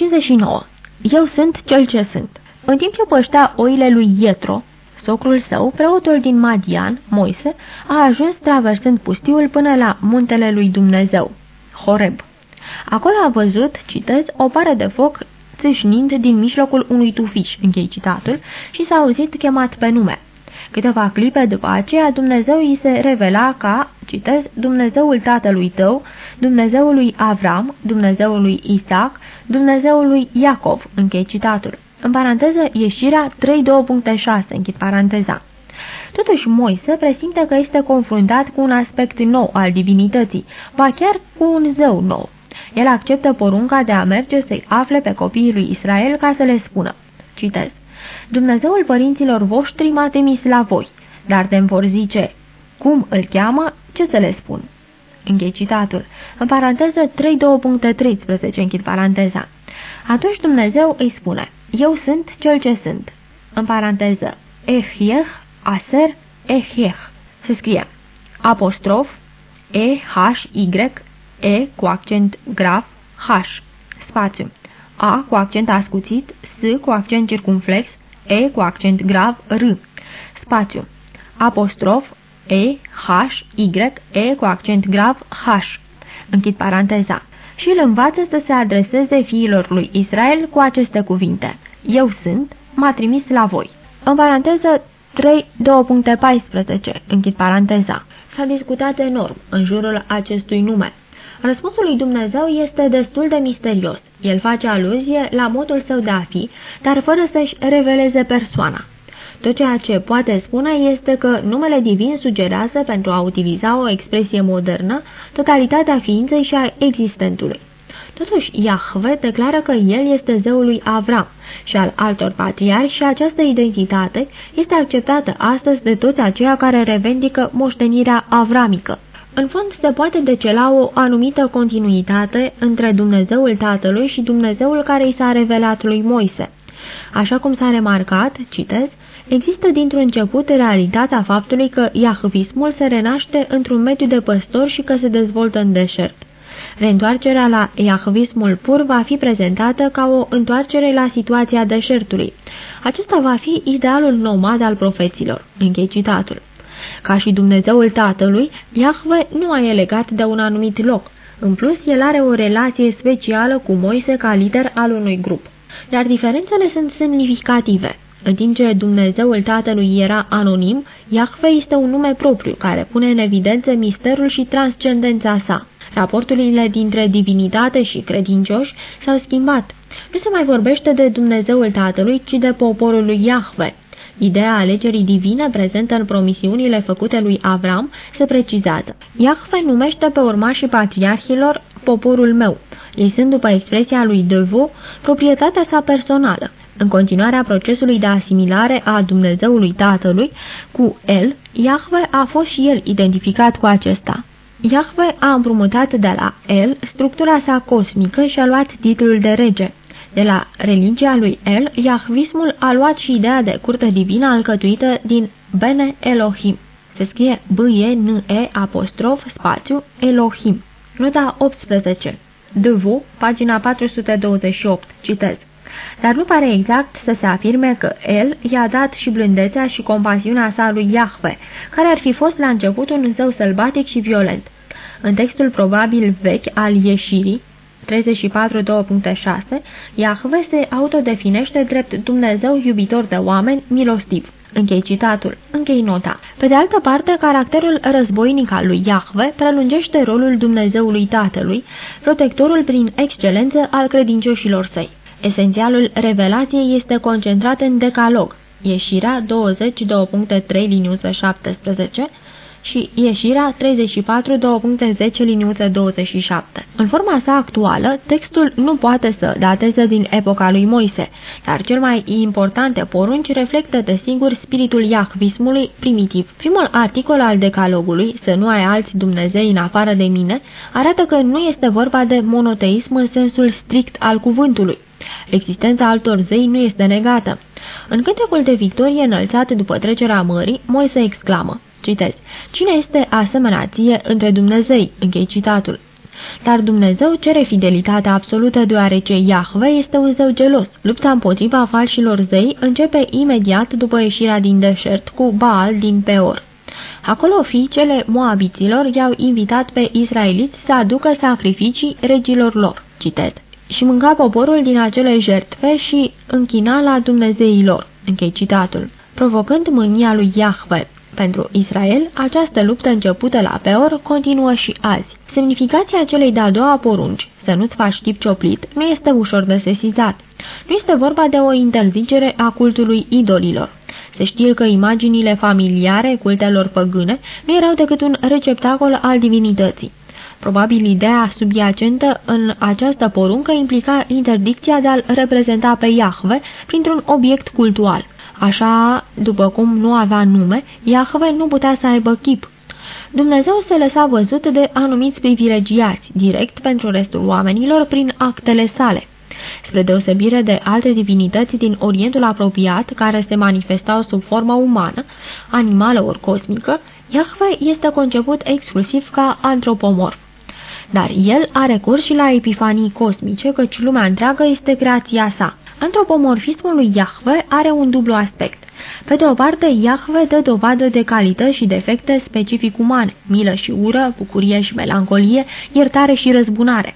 59. Eu sunt cel ce sunt. În timp ce păștea oile lui Ietro, socrul său, preotul din Madian, Moise, a ajuns traversând pustiul până la muntele lui Dumnezeu, Horeb. Acolo a văzut, citez, o pară de foc țâșnind din mijlocul unui tufiș, închei citatul, și s-a auzit chemat pe nume. Câteva clipe după aceea, Dumnezeu îi se revela ca, citez, Dumnezeul tatălui tău, Dumnezeul lui Avram, Dumnezeul lui Isaac, Dumnezeul lui Iacov, închei citatul. În paranteză, ieșirea 3.2.6, închid paranteza. Totuși, Moise presimte că este confruntat cu un aspect nou al divinității, ba chiar cu un zeu nou. El acceptă porunca de a merge să-i afle pe copiii lui Israel ca să le spună. Citez. Dumnezeul părinților voștri m-a trimis la voi, dar de vor zice, cum îl cheamă, ce să le spun? Închei citatul. În paranteză 3.2.13, închid paranteza. Atunci Dumnezeu îi spune, eu sunt cel ce sunt. În paranteză, Ehieh, Aser, Ehieh. Se scrie apostrof, E, H, Y, E cu accent grav, H, spațiu, A cu accent ascuțit, S cu accent circumflex, E cu accent grav, R, spațiu, apostrof, E, H, Y, E cu accent grav, H. Închid paranteza. Și îl învață să se adreseze fiilor lui Israel cu aceste cuvinte. Eu sunt, m-a trimis la voi. În paranteză 3, 2.14, închid paranteza. S-a discutat enorm în jurul acestui nume. Răspunsul lui Dumnezeu este destul de misterios. El face aluzie la modul său de a fi, dar fără să-și reveleze persoana. Tot ceea ce poate spune este că numele divin sugerează, pentru a utiliza o expresie modernă, totalitatea ființei și a existentului. Totuși, Iahve declară că el este zeul lui Avram și al altor patriarhi și această identitate este acceptată astăzi de toți aceia care revendică moștenirea avramică. În fond, se poate decela o anumită continuitate între Dumnezeul Tatălui și Dumnezeul care i s-a revelat lui Moise. Așa cum s-a remarcat, citez, există dintr-un început realitatea faptului că iahvismul se renaște într-un mediu de păstor și că se dezvoltă în deșert. Reîntoarcerea la iahvismul pur va fi prezentată ca o întoarcere la situația deșertului. Acesta va fi idealul nomad al profeților. Închei citatul. Ca și Dumnezeul Tatălui, Iahve nu a e legat de un anumit loc. În plus, el are o relație specială cu Moise ca lider al unui grup. Dar diferențele sunt semnificative. În timp ce Dumnezeul Tatălui era anonim, Iahve este un nume propriu care pune în evidență misterul și transcendența sa. Raporturile dintre divinitate și credincioși s-au schimbat. Nu se mai vorbește de Dumnezeul Tatălui, ci de poporul lui Iahve. Ideea alegerii divine prezentă în promisiunile făcute lui Avram se precizează. Iahve numește pe urmașii patriarhilor poporul meu. Ei sunt, după expresia lui Devo, proprietatea sa personală. În continuarea procesului de asimilare a Dumnezeului Tatălui cu El, Iahve a fost și el identificat cu acesta. Iahve a împrumutat de la El structura sa cosmică și a luat titlul de rege. De la religia lui El, Iahvismul a luat și ideea de curte divină alcătuită din Bene Elohim. Se scrie B-E-N-E apostrof spațiu Elohim. Nota 18. Devu, pagina 428. Citez. Dar nu pare exact să se afirme că el i-a dat și blândețea și compasiunea sa lui Iahve, care ar fi fost la început un zeu sălbatic și violent. În textul probabil vechi al ieșirii, 34.2.6, Iahve se autodefinește drept Dumnezeu iubitor de oameni, milostiv. Închei citatul. Închei nota. Pe de altă parte, caracterul războinic al lui Iahve prelungește rolul Dumnezeului Tatălui, protectorul prin excelență al credincioșilor săi. Esențialul revelației este concentrat în decalog, ieșirea 20.2.3 liniuță 17, și ieșirea 34 2.10 liniuță 27. În forma sa actuală, textul nu poate să dateze din epoca lui Moise, dar cel mai importante porunci reflectă de singur spiritul iahvismului primitiv. Primul articol al decalogului, să nu ai alți Dumnezei în afară de mine, arată că nu este vorba de monoteism în sensul strict al cuvântului. Existența altor zei nu este negată. În cântecul de victorie înălțat după trecerea mării, Moise exclamă, Citez. Cine este asemănație între Dumnezei? Închei citatul. Dar Dumnezeu cere fidelitatea absolută deoarece Iahve este un zeu gelos. Lupta împotriva falșilor zei începe imediat după ieșirea din deșert cu Baal din Peor. Acolo fiicele moabiților i-au invitat pe israeliți să aducă sacrificii regilor lor. Citez. Și mânca poporul din acele jertfe și închina la Dumnezeilor. Închei citatul. Provocând mânia lui Iahve. Pentru Israel, această luptă începută la Peor continuă și azi. Semnificația celei de-a doua porunci, să nu-ți faci tip cioplit, nu este ușor de sesizat. Nu este vorba de o interzicere a cultului idolilor. Se știe că imaginile familiare cultelor păgâne nu erau decât un receptacol al divinității. Probabil ideea subiacentă în această poruncă implica interdicția de a-l reprezenta pe Iahve printr-un obiect cultual. Așa, după cum nu avea nume, Iahve nu putea să aibă chip. Dumnezeu se lăsa văzut de anumiți privilegiați, direct pentru restul oamenilor, prin actele sale. Spre deosebire de alte divinități din Orientul apropiat, care se manifestau sub formă umană, animală ori cosmică, Iahve este conceput exclusiv ca antropomorf. Dar el are curs și la epifanii cosmice, căci lumea întreagă este creația sa. Antropomorfismul lui Iahve are un dublu aspect. Pe de o parte, Iahve dă dovadă de calități și defecte specific umane, milă și ură, bucurie și melancolie, iertare și răzbunare.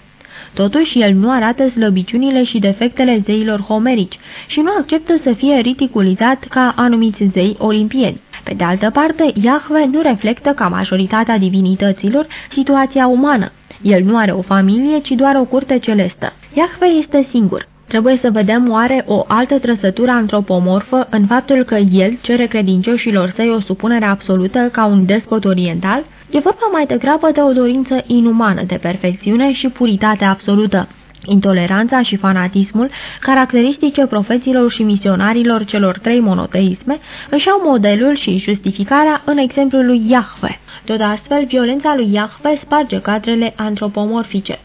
Totuși, el nu arată slăbiciunile și defectele zeilor homerici și nu acceptă să fie ridiculizat ca anumiți zei olimpieni. Pe de altă parte, Iahve nu reflectă ca majoritatea divinităților situația umană. El nu are o familie, ci doar o curte celestă. Iahve este singur. Trebuie să vedem oare o altă trăsătură antropomorfă în faptul că el cere credincioșilor săi o supunere absolută ca un despot oriental? E vorba mai degrabă de o dorință inumană de perfecțiune și puritate absolută. Intoleranța și fanatismul, caracteristice profeților și misionarilor celor trei monoteisme, își au modelul și justificarea în exemplul lui Iahve. Tot astfel, violența lui Iahve sparge cadrele antropomorfice.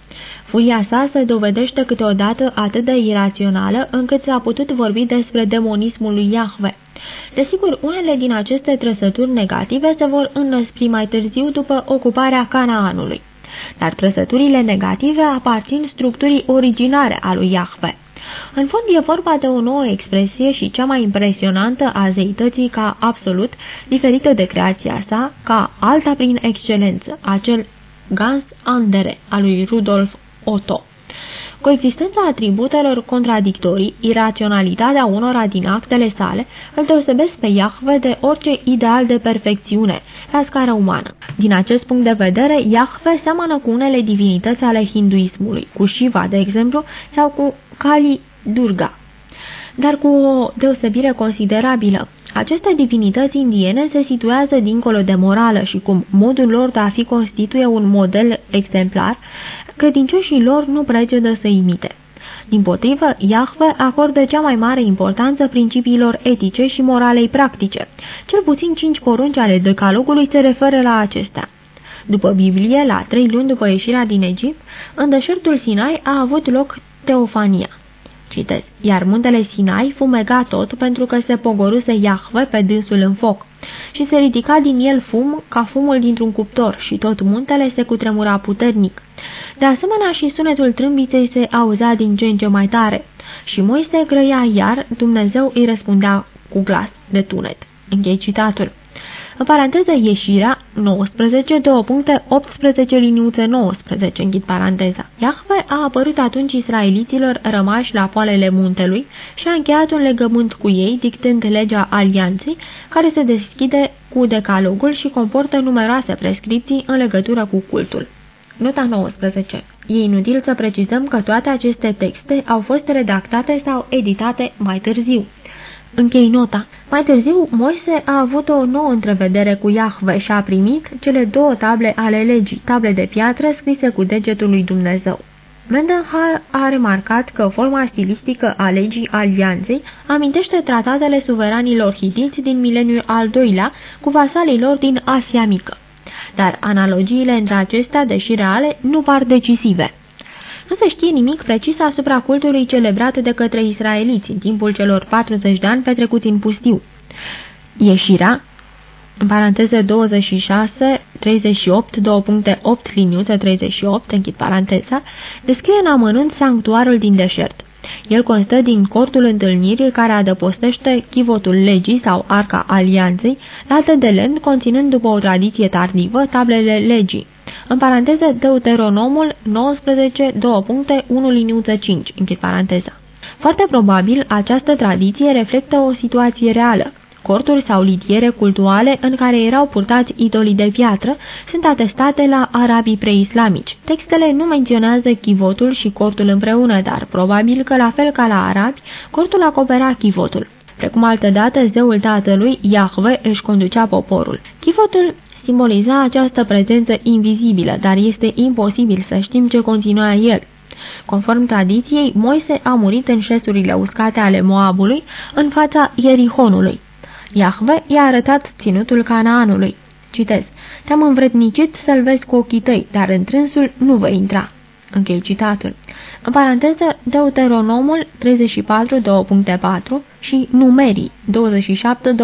Furia sa se dovedește câteodată atât de irațională încât s-a putut vorbi despre demonismul lui Iahve. Desigur, unele din aceste trăsături negative se vor înăspri mai târziu după ocuparea Canaanului. Dar trăsăturile negative aparțin structurii originare a lui Iahve. În fond e vorba de o nouă expresie și cea mai impresionantă a zeității ca absolut, diferită de creația sa, ca alta prin excelență, acel Gans Andere a lui Rudolf Otto. Coexistența atributelor contradictorii, iraționalitatea unora din actele sale, îl deosebesc pe Iahve de orice ideal de perfecțiune la scară umană. Din acest punct de vedere, Iahve seamănă cu unele divinități ale hinduismului, cu Shiva, de exemplu, sau cu Kali Durga, dar cu o deosebire considerabilă. Aceste divinități indiene se situează dincolo de morală și cum modul lor de a fi constituie un model exemplar, credincioșii lor nu precedă să imite. Din potrivă, Iahve acordă cea mai mare importanță principiilor etice și moralei practice. Cel puțin cinci porunci ale decalogului se referă la acestea. După Biblie, la trei luni după ieșirea din Egipt, în deșertul Sinai a avut loc teofania. Citez. Iar muntele Sinai fumega tot pentru că se pogoruse Iahve pe dânsul în foc și se ridica din el fum ca fumul dintr-un cuptor și tot muntele se cutremura puternic. De asemenea și sunetul trâmbiței se auzea din ce în ce mai tare și Moise grăia iar, Dumnezeu îi răspundea cu glas de tunet. Închei citatul. În paranteză ieșirea 19, două puncte, 18 liniuțe 19, închid paranteza. Iahve a apărut atunci israeliților rămași la poalele muntelui și a încheiat un legământ cu ei, dictând legea alianței, care se deschide cu decalogul și comportă numeroase prescripții în legătură cu cultul. Nota 19. E inutil să precizăm că toate aceste texte au fost redactate sau editate mai târziu. Închei nota. Mai târziu, Moise a avut o nouă întrevedere cu Iahve și a primit cele două table ale legii, table de piatră scrise cu degetul lui Dumnezeu. Mendenhall a remarcat că forma stilistică a legii alianței amintește tratatele suveranilor hitiți din mileniul al doilea cu vasalii lor din Asia Mică. Dar analogiile între acestea, deși reale, nu par decisive. Nu se știe nimic precis asupra cultului celebrat de către israeliți în timpul celor 40 de ani petrecuți în pustiu. Ieșirea, în paranteză 26, 38, 2.8 liniuță 38, închid paranteza, descrie în amănunt sanctuarul din deșert. El constă din cortul întâlnirii care adăpostește chivotul legii sau arca alianței, lată de lemn conținând după o tradiție tardivă tablele legii. În paranteză, Deuteronomul 19, 2 puncte, 1 liniuță 5, închid paranteza. Foarte probabil, această tradiție reflectă o situație reală. Corturi sau litiere cultuale în care erau purtați idolii de piatră sunt atestate la arabii preislamici. Textele nu menționează chivotul și cortul împreună, dar probabil că la fel ca la arabi, cortul acopera chivotul. Precum altădată, zeul tatălui, Iahve, își conducea poporul. Chivotul simboliza această prezență invizibilă, dar este imposibil să știm ce continua el. Conform tradiției, Moise a murit în șesurile uscate ale Moabului, în fața Ierihonului. Iahve i-a arătat ținutul Canaanului. Citez. Te-am învrednicit să-l vezi cu ochii tăi, dar întrânsul nu vei intra. Închei citatul. În paranteză, Deuteronomul 34, 2.4 și Numerii 27,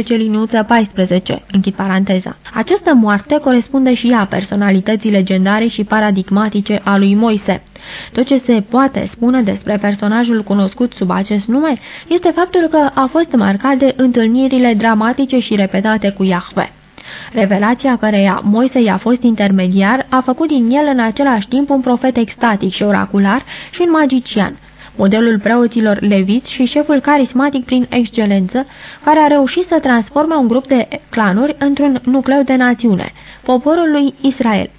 2.12 liniuță 14. Închid paranteza. Această moarte corespunde și ea personalității legendare și paradigmatice a lui Moise. Tot ce se poate spune despre personajul cunoscut sub acest nume este faptul că a fost marcat de întâlnirile dramatice și repetate cu Iahve. Revelația căreia Moise i-a fost intermediar a făcut din el în același timp un profet extatic și oracular și un magician, modelul preoților leviți și șeful carismatic prin excelență, care a reușit să transforme un grup de clanuri într-un nucleu de națiune, poporul lui Israel.